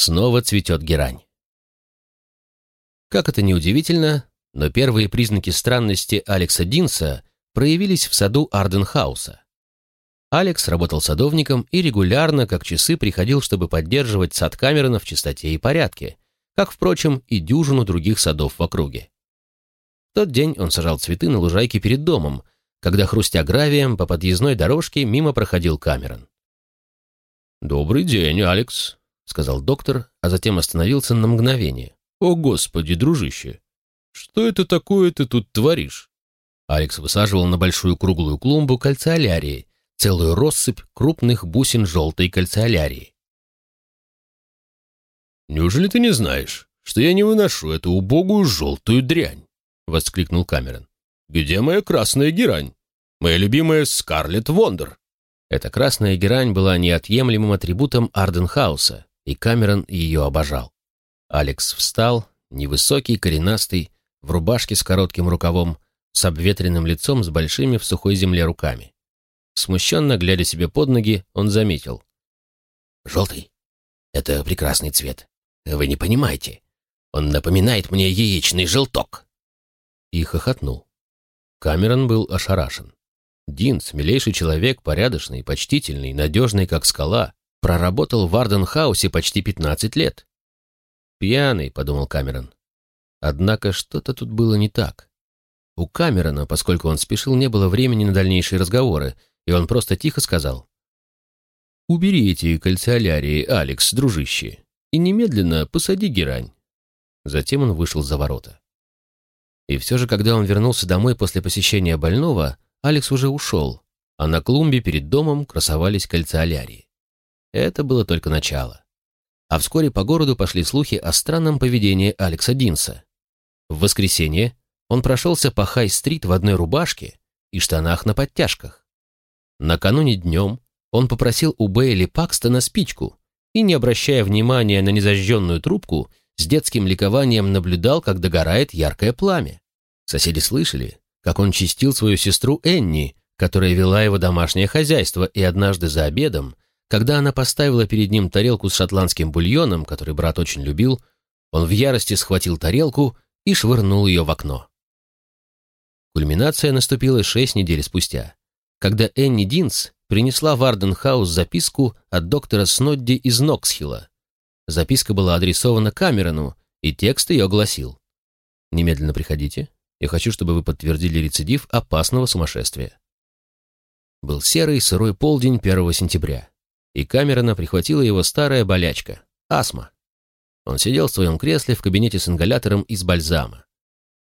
снова цветет герань. Как это ни удивительно, но первые признаки странности Алекса Динса проявились в саду Арденхауса. Алекс работал садовником и регулярно, как часы, приходил, чтобы поддерживать сад Камерона в чистоте и порядке, как, впрочем, и дюжину других садов в округе. В тот день он сажал цветы на лужайке перед домом, когда, хрустя гравием, по подъездной дорожке мимо проходил Камерон. «Добрый день, Алекс», — сказал доктор, а затем остановился на мгновение. «О, Господи, дружище! Что это такое ты тут творишь?» Алекс высаживал на большую круглую клумбу кальциолярии, целую россыпь крупных бусин желтой кальциолярии. «Неужели ты не знаешь, что я не выношу эту убогую желтую дрянь?» — воскликнул Камерон. «Где моя красная герань? Моя любимая Скарлетт Вондер?» Эта красная герань была неотъемлемым атрибутом Арденхауса, и Камерон ее обожал. Алекс встал, невысокий, коренастый, в рубашке с коротким рукавом, с обветренным лицом, с большими в сухой земле руками. Смущенно глядя себе под ноги, он заметил. «Желтый — это прекрасный цвет. Вы не понимаете. Он напоминает мне яичный желток». И хохотнул. Камерон был ошарашен. Динс, милейший человек, порядочный, почтительный, надежный, как скала, проработал в Арденхаусе почти 15 лет. «Пьяный», — подумал Камерон. Однако что-то тут было не так. У Камерона, поскольку он спешил, не было времени на дальнейшие разговоры, и он просто тихо сказал. «Убери эти кальциолярии, Алекс, дружище, и немедленно посади герань». Затем он вышел за ворота. И все же, когда он вернулся домой после посещения больного, Алекс уже ушел, а на клумбе перед домом красовались кальциолярии. Это было только начало. А вскоре по городу пошли слухи о странном поведении Алекса Динса. В воскресенье он прошелся по Хай-стрит в одной рубашке и штанах на подтяжках. Накануне днем он попросил у Бейли Пакстона спичку и, не обращая внимания на незажженную трубку, с детским ликованием наблюдал, как догорает яркое пламя. Соседи слышали, как он чистил свою сестру Энни, которая вела его домашнее хозяйство, и однажды за обедом, когда она поставила перед ним тарелку с шотландским бульоном, который брат очень любил, он в ярости схватил тарелку и швырнул ее в окно. Кульминация наступила шесть недель спустя когда Энни Динс принесла в Арденхаус записку от доктора Снодди из Ноксхилла. Записка была адресована Камерону, и текст ее гласил «Немедленно приходите. Я хочу, чтобы вы подтвердили рецидив опасного сумасшествия». Был серый сырой полдень 1 сентября, и Камерона прихватила его старая болячка – астма. Он сидел в своем кресле в кабинете с ингалятором из бальзама.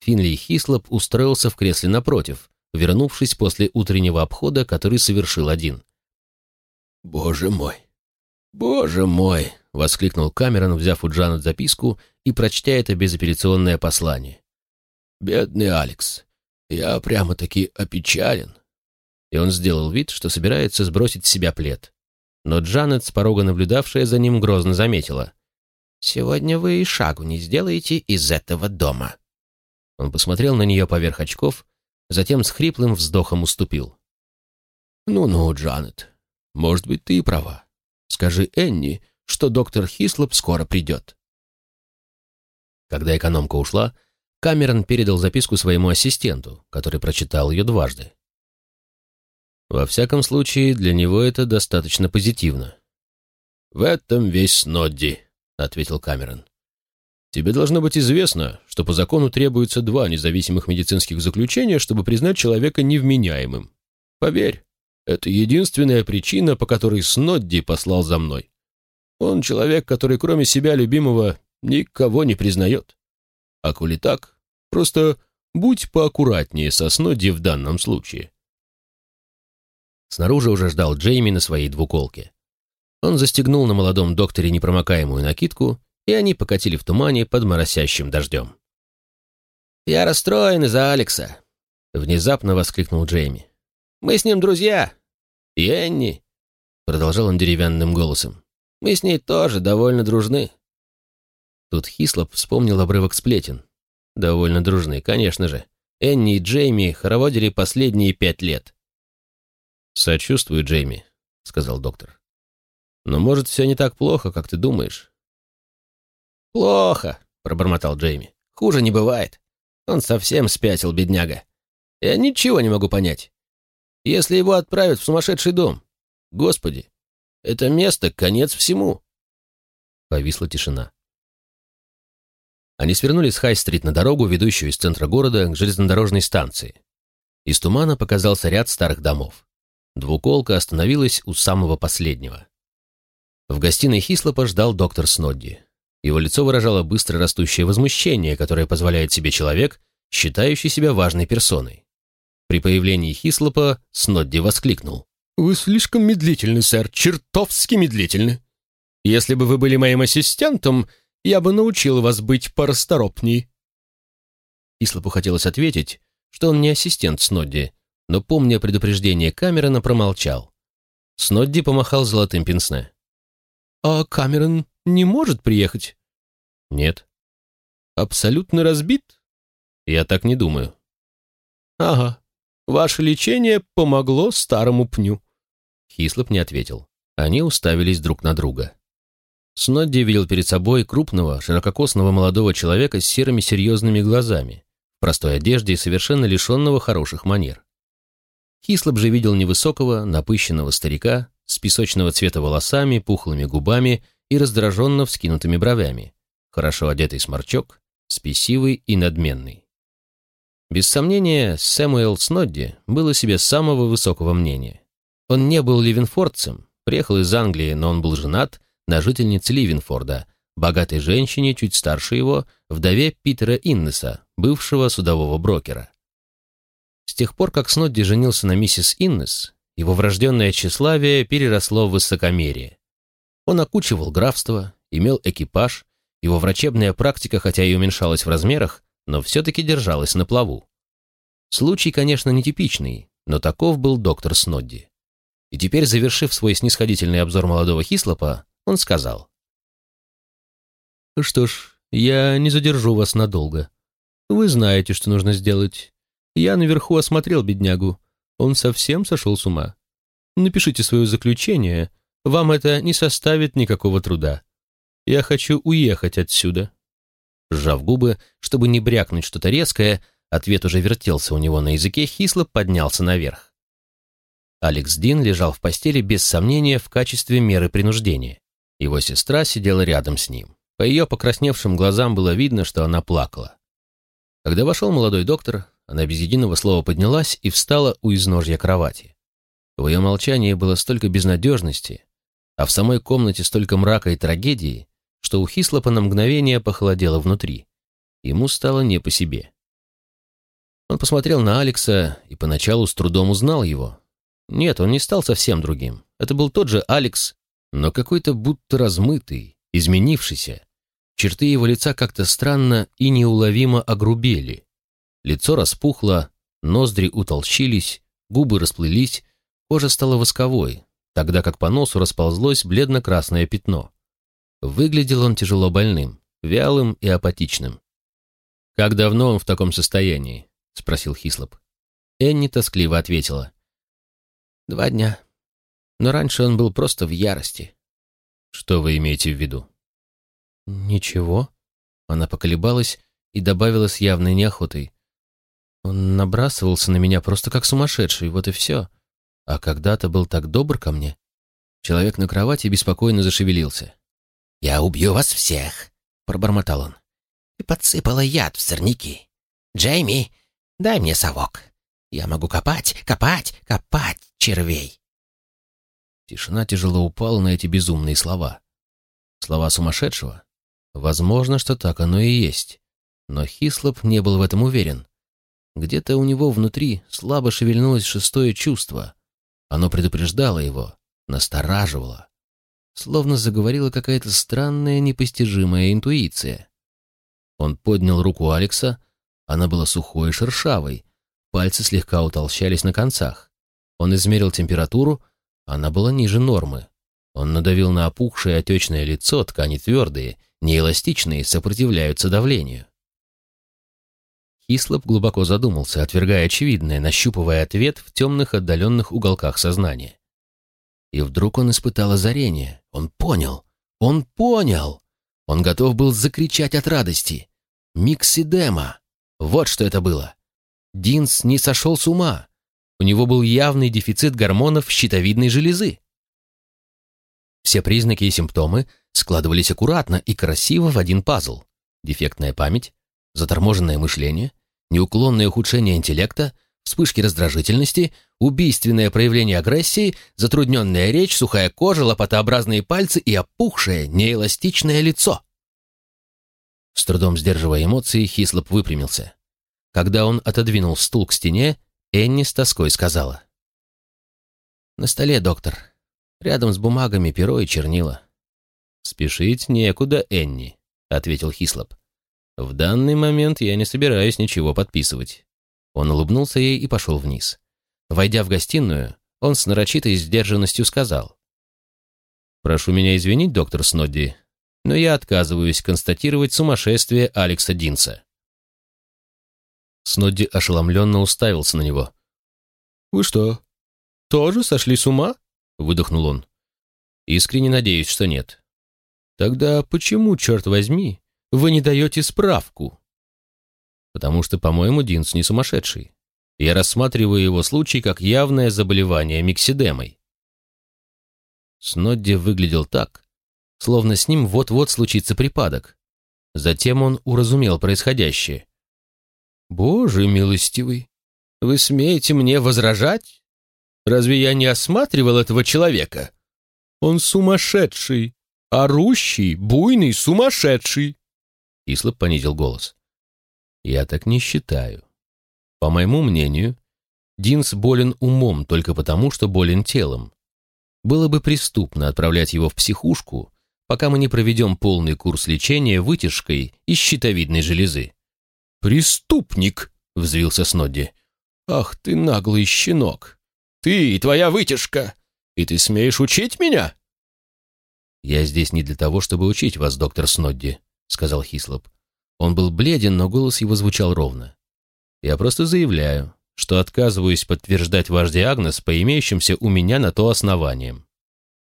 Финли Хислоп устроился в кресле напротив, вернувшись после утреннего обхода, который совершил один. «Боже мой! Боже мой!» — воскликнул Камерон, взяв у Джанет записку и прочтя это безапелляционное послание. «Бедный Алекс! Я прямо-таки опечален!» И он сделал вид, что собирается сбросить с себя плед. Но Джанет, с порога наблюдавшая за ним, грозно заметила. «Сегодня вы и шагу не сделаете из этого дома». Он посмотрел на нее поверх очков, затем с хриплым вздохом уступил. «Ну-ну, Джанет, может быть, ты и права. Скажи Энни, что доктор Хислоп скоро придет». Когда экономка ушла, Камерон передал записку своему ассистенту, который прочитал ее дважды. Во всяком случае, для него это достаточно позитивно. «В этом весь Нодди», — ответил Камерон. Тебе должно быть известно, что по закону требуется два независимых медицинских заключения, чтобы признать человека невменяемым. Поверь, это единственная причина, по которой Снодди послал за мной. Он человек, который кроме себя любимого никого не признает. А коли так, просто будь поаккуратнее со Снодди в данном случае. Снаружи уже ждал Джейми на своей двуколке. Он застегнул на молодом докторе непромокаемую накидку и они покатили в тумане под моросящим дождем. «Я расстроен из-за Алекса», — внезапно воскликнул Джейми. «Мы с ним друзья. И Энни», — продолжал он деревянным голосом. «Мы с ней тоже довольно дружны». Тут Хислоп вспомнил обрывок сплетен. Довольно дружны, конечно же. Энни и Джейми хороводили последние пять лет. «Сочувствую, Джейми», — сказал доктор. «Но, может, все не так плохо, как ты думаешь. «Плохо», — пробормотал Джейми. «Хуже не бывает. Он совсем спятил, бедняга. Я ничего не могу понять. Если его отправят в сумасшедший дом, господи, это место — конец всему». Повисла тишина. Они свернули с Хай-стрит на дорогу, ведущую из центра города к железнодорожной станции. Из тумана показался ряд старых домов. Двуколка остановилась у самого последнего. В гостиной Хислопа ждал доктор Снодди. Его лицо выражало быстро растущее возмущение, которое позволяет себе человек, считающий себя важной персоной. При появлении Хислопа Снодди воскликнул. «Вы слишком медлительны, сэр, чертовски медлительны. Если бы вы были моим ассистентом, я бы научил вас быть порасторопней». Хислопу хотелось ответить, что он не ассистент Снодди, но, помня предупреждение Камерона, промолчал. Снодди помахал золотым пенсне. «А Камерон не может приехать?» «Нет». «Абсолютно разбит?» «Я так не думаю». «Ага, ваше лечение помогло старому пню». Хислоп не ответил. Они уставились друг на друга. Снодди видел перед собой крупного, ширококосного молодого человека с серыми серьезными глазами, в простой одежде и совершенно лишенного хороших манер. Хислоп же видел невысокого, напыщенного старика с песочного цвета волосами, пухлыми губами и раздраженно вскинутыми бровями, хорошо одетый сморчок, спесивый и надменный. Без сомнения, Сэмуэл Снодди был о себе самого высокого мнения. Он не был ливенфордцем, приехал из Англии, но он был женат на жительнице Ливенфорда, богатой женщине, чуть старше его, вдове Питера Иннеса, бывшего судового брокера. С тех пор, как Снодди женился на миссис Иннес, его врожденное тщеславие переросло в высокомерие. Он окучивал графство, имел экипаж, его врачебная практика, хотя и уменьшалась в размерах, но все-таки держалась на плаву. Случай, конечно, нетипичный, но таков был доктор Снодди. И теперь, завершив свой снисходительный обзор молодого Хислопа, он сказал. «Что ж, я не задержу вас надолго. Вы знаете, что нужно сделать. Я наверху осмотрел беднягу. Он совсем сошел с ума. Напишите свое заключение. Вам это не составит никакого труда. Я хочу уехать отсюда». Сжав губы, чтобы не брякнуть что-то резкое, ответ уже вертелся у него на языке, Хислоп поднялся наверх. Алекс Дин лежал в постели без сомнения в качестве меры принуждения. Его сестра сидела рядом с ним. По ее покрасневшим глазам было видно, что она плакала. Когда вошел молодой доктор, она без единого слова поднялась и встала у изножья кровати. В ее молчании было столько безнадежности, а в самой комнате столько мрака и трагедии, что у Хислопа на мгновение похолодело внутри. Ему стало не по себе. Он посмотрел на Алекса и поначалу с трудом узнал его. Нет, он не стал совсем другим. Это был тот же Алекс, но какой-то будто размытый, изменившийся. Черты его лица как-то странно и неуловимо огрубели. Лицо распухло, ноздри утолщились, губы расплылись, кожа стала восковой, тогда как по носу расползлось бледно-красное пятно. Выглядел он тяжело больным, вялым и апатичным. «Как давно он в таком состоянии?» — спросил Хислоп. Энни тоскливо ответила. «Два дня. Но раньше он был просто в ярости». «Что вы имеете в виду?» «Ничего». Она поколебалась и добавила с явной неохотой. Он набрасывался на меня просто как сумасшедший, вот и все. А когда-то был так добр ко мне. Человек на кровати беспокойно зашевелился. «Я убью вас всех!» — пробормотал он. «И подсыпала яд в сорняки. Джейми, дай мне совок. Я могу копать, копать, копать червей!» Тишина тяжело упала на эти безумные слова. Слова сумасшедшего? Возможно, что так оно и есть. Но Хислоп не был в этом уверен. Где-то у него внутри слабо шевельнулось шестое чувство. Оно предупреждало его, настораживало. Словно заговорила какая-то странная, непостижимая интуиция. Он поднял руку Алекса, она была сухой и шершавой, пальцы слегка утолщались на концах. Он измерил температуру, она была ниже нормы. Он надавил на опухшее отечное лицо, ткани твердые, неэластичные, сопротивляются давлению. Хислоп глубоко задумался, отвергая очевидное, нащупывая ответ в темных отдаленных уголках сознания. И вдруг он испытал озарение. Он понял! Он понял! Он готов был закричать от радости. Миксидема! Вот что это было. Динс не сошел с ума. У него был явный дефицит гормонов щитовидной железы. Все признаки и симптомы складывались аккуратно и красиво в один пазл. Дефектная память, заторможенное мышление, неуклонное ухудшение интеллекта, вспышки раздражительности, убийственное проявление агрессии, затрудненная речь, сухая кожа, лопатообразные пальцы и опухшее, неэластичное лицо. С трудом сдерживая эмоции, Хислоп выпрямился. Когда он отодвинул стул к стене, Энни с тоской сказала. «На столе, доктор. Рядом с бумагами перо и чернила». «Спешить некуда, Энни», — ответил Хислоп. «В данный момент я не собираюсь ничего подписывать». Он улыбнулся ей и пошел вниз. Войдя в гостиную, он с нарочитой сдержанностью сказал. «Прошу меня извинить, доктор Снодди, но я отказываюсь констатировать сумасшествие Алекса Динса». Снодди ошеломленно уставился на него. «Вы что, тоже сошли с ума?» — выдохнул он. «Искренне надеюсь, что нет». «Тогда почему, черт возьми, вы не даете справку?» «Потому что, по-моему, Динс не сумасшедший. Я рассматриваю его случай как явное заболевание миксидемой». Снодди выглядел так, словно с ним вот-вот случится припадок. Затем он уразумел происходящее. «Боже милостивый, вы смеете мне возражать? Разве я не осматривал этого человека? Он сумасшедший, орущий, буйный, сумасшедший!» Ислоп понизил голос. «Я так не считаю. По моему мнению, Динс болен умом только потому, что болен телом. Было бы преступно отправлять его в психушку, пока мы не проведем полный курс лечения вытяжкой из щитовидной железы. «Преступник!» — взвился Снодди. «Ах ты наглый щенок! Ты и твоя вытяжка! И ты смеешь учить меня?» «Я здесь не для того, чтобы учить вас, доктор Снодди», — сказал Хислоп. Он был бледен, но голос его звучал ровно. «Я просто заявляю, что отказываюсь подтверждать ваш диагноз по имеющимся у меня на то основаниям.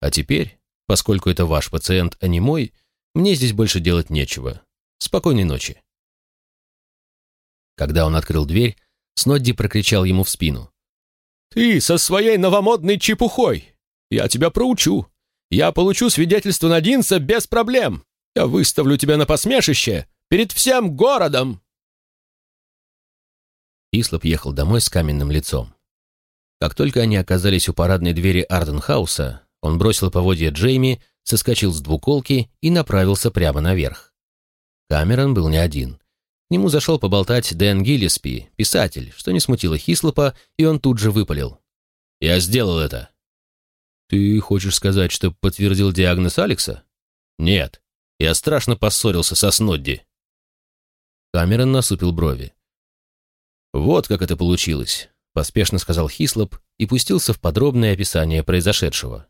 А теперь, поскольку это ваш пациент, а не мой, мне здесь больше делать нечего. Спокойной ночи». Когда он открыл дверь, Снодди прокричал ему в спину. «Ты со своей новомодной чепухой! Я тебя проучу! Я получу свидетельство на Динса без проблем! Я выставлю тебя на посмешище перед всем городом!» Ислоп ехал домой с каменным лицом. Как только они оказались у парадной двери Арденхауса, он бросил поводья Джейми, соскочил с двуколки и направился прямо наверх. Камерон был не один. К нему зашел поболтать Дэн Гиллиспи, писатель, что не смутило Хислопа, и он тут же выпалил. «Я сделал это». «Ты хочешь сказать, что подтвердил диагноз Алекса?» «Нет. Я страшно поссорился со Снодди». Камерон насупил брови. «Вот как это получилось», — поспешно сказал Хислоп и пустился в подробное описание произошедшего.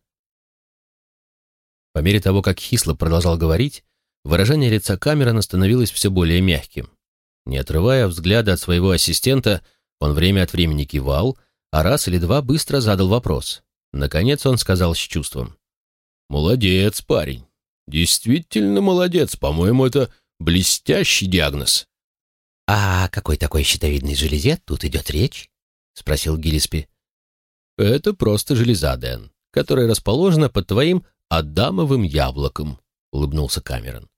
По мере того, как Хислоп продолжал говорить, выражение лица Камерона становилось все более мягким. Не отрывая взгляда от своего ассистента, он время от времени кивал, а раз или два быстро задал вопрос. Наконец он сказал с чувством. «Молодец, парень. Действительно молодец. По-моему, это блестящий диагноз». «А о какой такой щитовидной железе тут идет речь?» — спросил Гиллиспи. «Это просто железа, Дэн, которая расположена под твоим адамовым яблоком», — улыбнулся Камерон.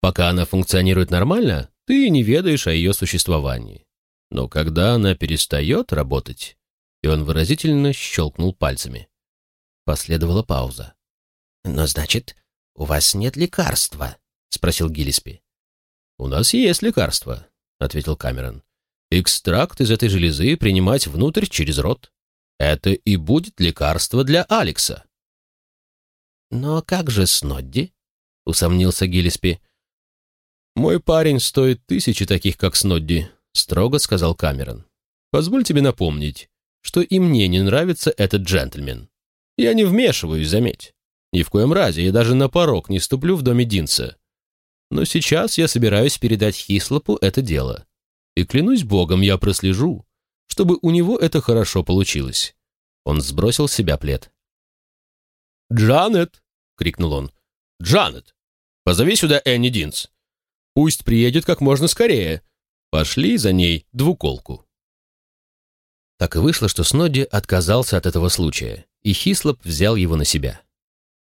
«Пока она функционирует нормально, ты не ведаешь о ее существовании. Но когда она перестает работать, и он выразительно щелкнул пальцами. Последовала пауза. «Но значит, у вас нет лекарства?» — спросил Гиллиспи. «У нас есть лекарство», — ответил Камерон. «Экстракт из этой железы принимать внутрь через рот. Это и будет лекарство для Алекса». «Но как же Снодди?» — усомнился Гиллиспи. «Мой парень стоит тысячи таких, как Снодди», — строго сказал Камерон. «Позволь тебе напомнить, что и мне не нравится этот джентльмен. Я не вмешиваюсь, заметь. Ни в коем разе я даже на порог не ступлю в доме Динса. Но сейчас я собираюсь передать Хислопу это дело. И клянусь богом, я прослежу, чтобы у него это хорошо получилось». Он сбросил с себя плед. «Джанет!» — крикнул он. «Джанет! Позови сюда Энни Динс. Пусть приедет как можно скорее. Пошли за ней двуколку». Так и вышло, что Снодди отказался от этого случая, и Хислоп взял его на себя.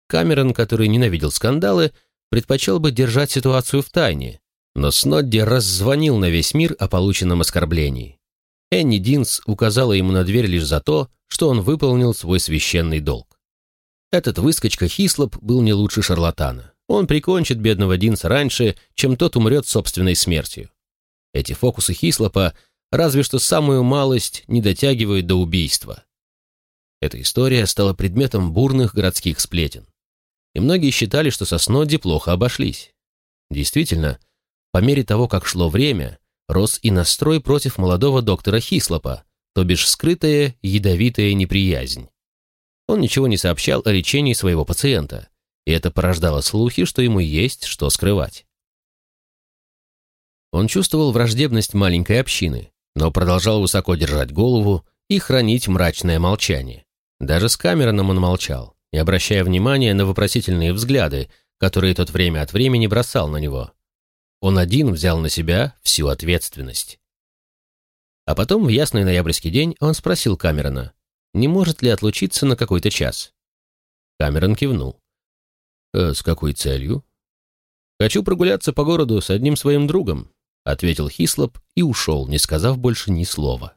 Камерон, который ненавидел скандалы, предпочел бы держать ситуацию в тайне, но Снодди раззвонил на весь мир о полученном оскорблении. Энни Динс указала ему на дверь лишь за то, что он выполнил свой священный долг. Этот выскочка Хислоп был не лучше шарлатана. Он прикончит бедного Динса раньше, чем тот умрет собственной смертью. Эти фокусы Хислопа разве что самую малость не дотягивают до убийства. Эта история стала предметом бурных городских сплетен. И многие считали, что со Снодди плохо обошлись. Действительно, по мере того, как шло время, рос и настрой против молодого доктора Хислопа, то бишь скрытая ядовитая неприязнь. Он ничего не сообщал о лечении своего пациента, и это порождало слухи, что ему есть что скрывать. Он чувствовал враждебность маленькой общины, но продолжал высоко держать голову и хранить мрачное молчание. Даже с Камероном он молчал, не обращая внимания на вопросительные взгляды, которые тот время от времени бросал на него. Он один взял на себя всю ответственность. А потом, в ясный ноябрьский день, он спросил Камерона, не может ли отлучиться на какой-то час. Камерон кивнул. «Э, «С какой целью?» «Хочу прогуляться по городу с одним своим другом», — ответил Хислоп и ушел, не сказав больше ни слова.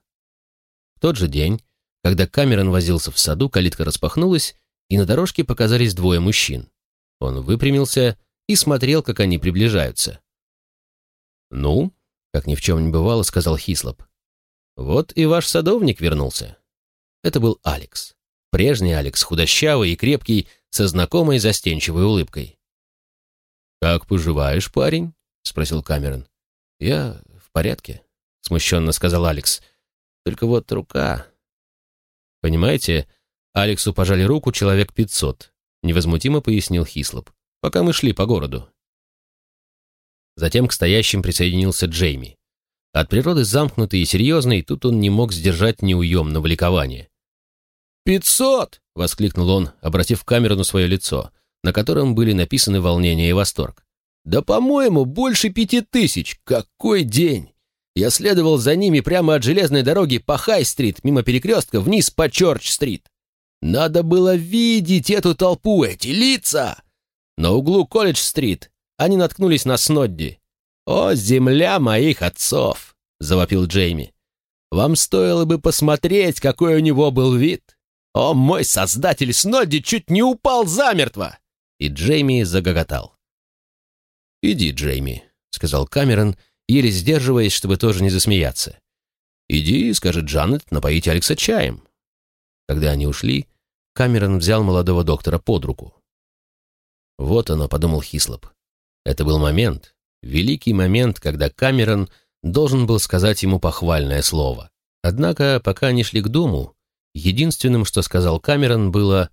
В тот же день, когда Камерон возился в саду, калитка распахнулась, и на дорожке показались двое мужчин. Он выпрямился и смотрел, как они приближаются. «Ну?» — как ни в чем не бывало, сказал Хислоп. «Вот и ваш садовник вернулся». Это был Алекс. Прежний Алекс, худощавый и крепкий, со знакомой застенчивой улыбкой. «Как поживаешь, парень?» — спросил Камерон. «Я в порядке», — смущенно сказал Алекс. «Только вот рука...» «Понимаете, Алексу пожали руку человек пятьсот», — невозмутимо пояснил Хислоп, «пока мы шли по городу». Затем к стоящим присоединился Джейми. От природы замкнутый и серьезный, тут он не мог сдержать неуемного ликования. «Пятьсот!» — воскликнул он, обратив камеру на свое лицо, на котором были написаны волнение и восторг. «Да, по-моему, больше пяти тысяч! Какой день!» Я следовал за ними прямо от железной дороги по Хай-стрит, мимо перекрестка, вниз по Чорч-стрит. Надо было видеть эту толпу, эти лица! На углу Колледж-стрит они наткнулись на Снодди. «О, земля моих отцов!» — завопил Джейми. «Вам стоило бы посмотреть, какой у него был вид! О, мой создатель Снодди чуть не упал замертво!» И Джейми загоготал. «Иди, Джейми», — сказал Камерон, еле сдерживаясь, чтобы тоже не засмеяться. «Иди, — скажет Джанет, — напоить Алекса чаем». Когда они ушли, Камерон взял молодого доктора под руку. «Вот оно», — подумал Хислоп. Это был момент, великий момент, когда Камерон должен был сказать ему похвальное слово. Однако, пока они шли к дому, единственным, что сказал Камерон, было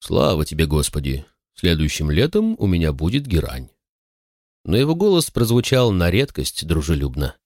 «Слава тебе, Господи! Следующим летом у меня будет герань» но его голос прозвучал на редкость дружелюбно.